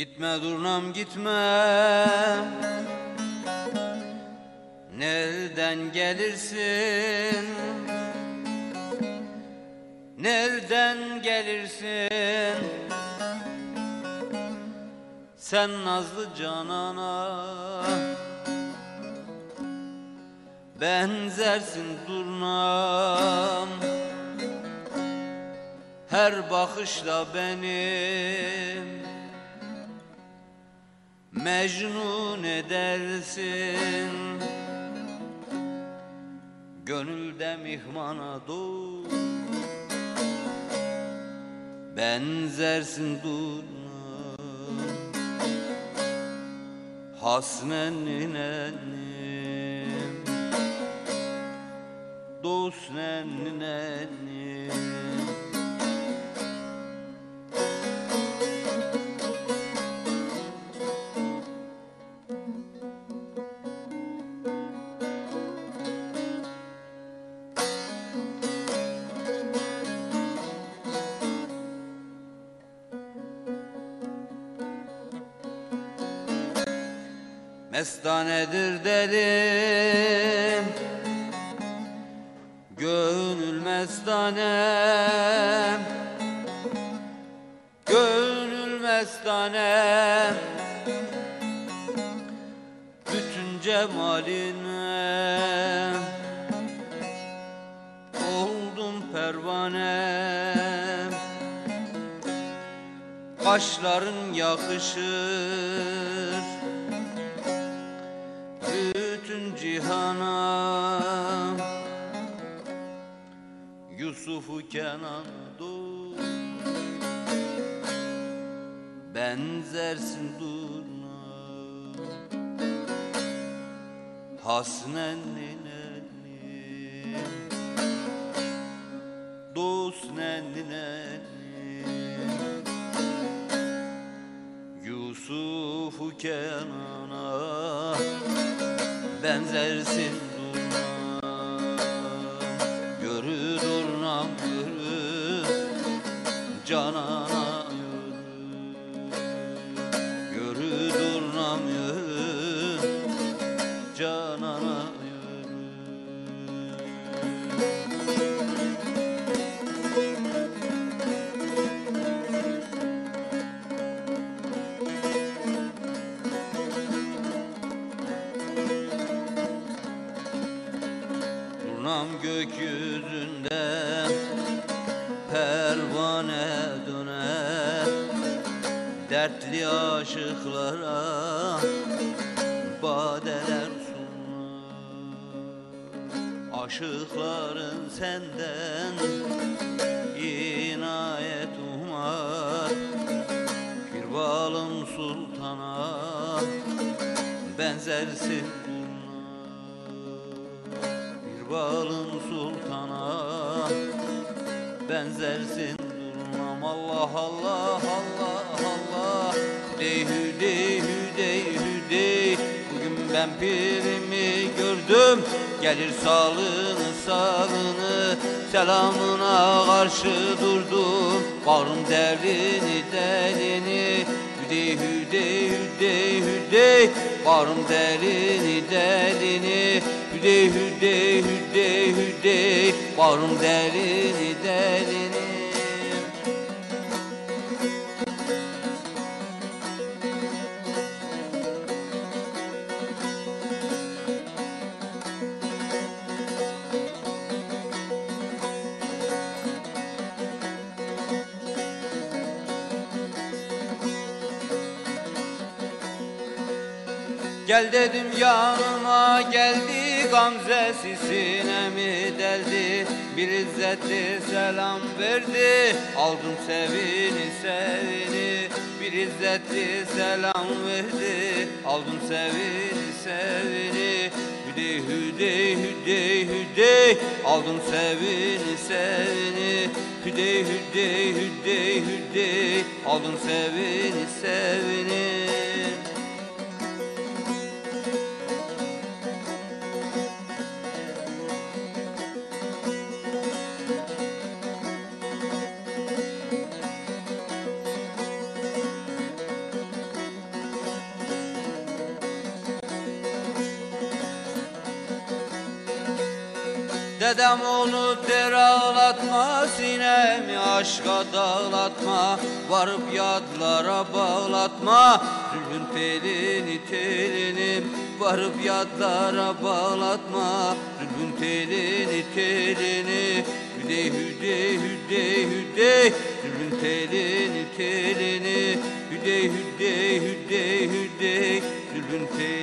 Gitme durnam gitme. Nereden gelirsin? Nereden gelirsin? Sen nazlı canana Benzersin durnam. Her bakışla benim Mecnun edersin. Gönülde mihmana dur. Benzersin durma. Hasnen nenim Mestanedir dedim. Gönül mestanem. Gönül mestanem. Bütün cemaline Oldum pervanem. Kaşların yakışır Yusuf'u Kenan dur. Benzersin durma Hasnen nenni Dost nenni Yusuf'u Kenan'a benzersin canana yürü Yürü durnam yürü canana yürü Turnam gökyüzünde pervane döner Dertli aşıklara badeler sunar. Aşıkların senden inayet umar Pirbalım sultana benzersin benzersin durmam. Allah Allah Allah Allah. Hüdey hüdey hüdey hüdey Bugün ben pirimi gördüm. Gelir salını salını Selamına karşı durdum. Bağrım derini delini Hüdey hüdey hüdey hüdey Bağrım delini Hüdey hüdey hüdey hüdey Bağrım derini delini Gel dedim yanıma geldi Gamzesi sinemi deldi? Bir izzetli selam verdi. Aldım sevini sevini. Bir izzetli selam verdi. Aldım sevini sevini. Hüdey hüdey hüdey hüdey Aldım sevini sevini. Hüdey hüdey hüdey hüdey Aldım sevini sevini Dedem onu der ağlatma sinemi aşka dağlatma Varıp yadlara bağlatma. Zülfün telini telini Varıp yadlara bağlatma. Zülfün telini telini Hüdey hüdey hüdey hüdey. Zülfün telini telini Hüdey hüdey hüdey hüdey. Zülfün telini